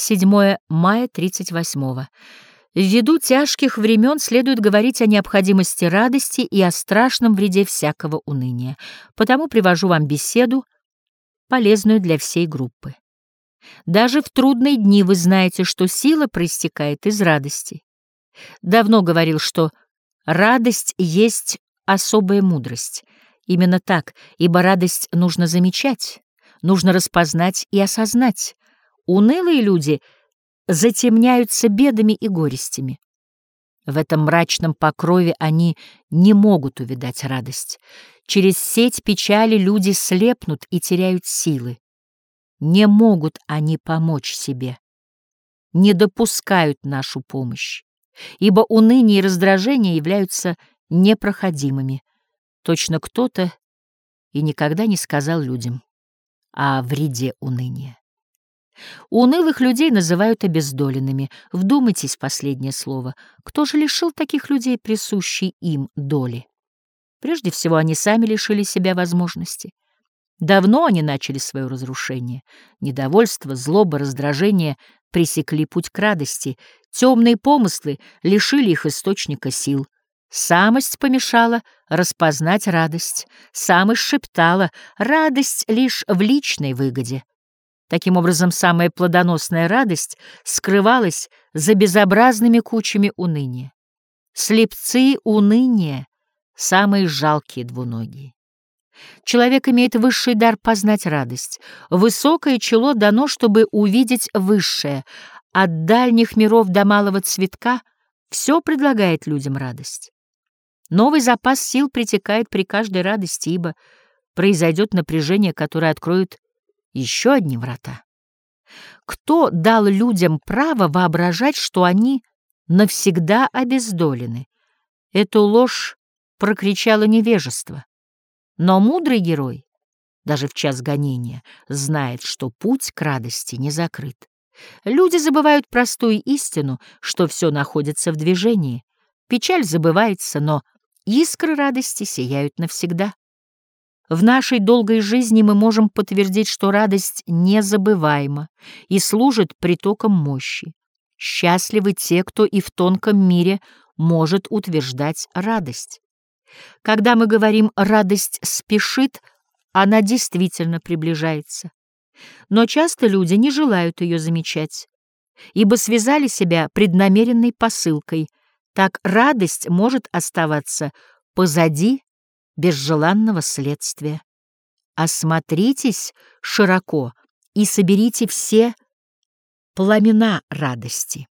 7 мая 38 -го. Ввиду тяжких времен следует говорить о необходимости радости и о страшном вреде всякого уныния. Потому привожу вам беседу, полезную для всей группы. Даже в трудные дни вы знаете, что сила проистекает из радости. Давно говорил, что радость есть особая мудрость. Именно так, ибо радость нужно замечать, нужно распознать и осознать. Унылые люди затемняются бедами и горестями. В этом мрачном покрове они не могут увидать радость. Через сеть печали люди слепнут и теряют силы. Не могут они помочь себе, не допускают нашу помощь, ибо уныние и раздражение являются непроходимыми. Точно кто-то и никогда не сказал людям о вреде уныния. Унылых людей называют обездоленными. Вдумайтесь в последнее слово. Кто же лишил таких людей присущей им доли? Прежде всего, они сами лишили себя возможности. Давно они начали свое разрушение. Недовольство, злоба, раздражение пресекли путь к радости. Темные помыслы лишили их источника сил. Самость помешала распознать радость. Самость шептала «радость лишь в личной выгоде». Таким образом, самая плодоносная радость скрывалась за безобразными кучами уныния. Слепцы уныния — самые жалкие двуногие. Человек имеет высший дар познать радость. Высокое чело дано, чтобы увидеть высшее. От дальних миров до малого цветка все предлагает людям радость. Новый запас сил притекает при каждой радости, ибо произойдет напряжение, которое откроет еще одни врата. Кто дал людям право воображать, что они навсегда обездолены? Эту ложь прокричало невежество. Но мудрый герой, даже в час гонения, знает, что путь к радости не закрыт. Люди забывают простую истину, что все находится в движении. Печаль забывается, но искры радости сияют навсегда. В нашей долгой жизни мы можем подтвердить, что радость незабываема и служит притоком мощи. Счастливы те, кто и в тонком мире может утверждать радость. Когда мы говорим «радость спешит», она действительно приближается. Но часто люди не желают ее замечать, ибо связали себя преднамеренной посылкой. Так радость может оставаться позади без желанного следствия. Осмотритесь широко и соберите все пламена радости.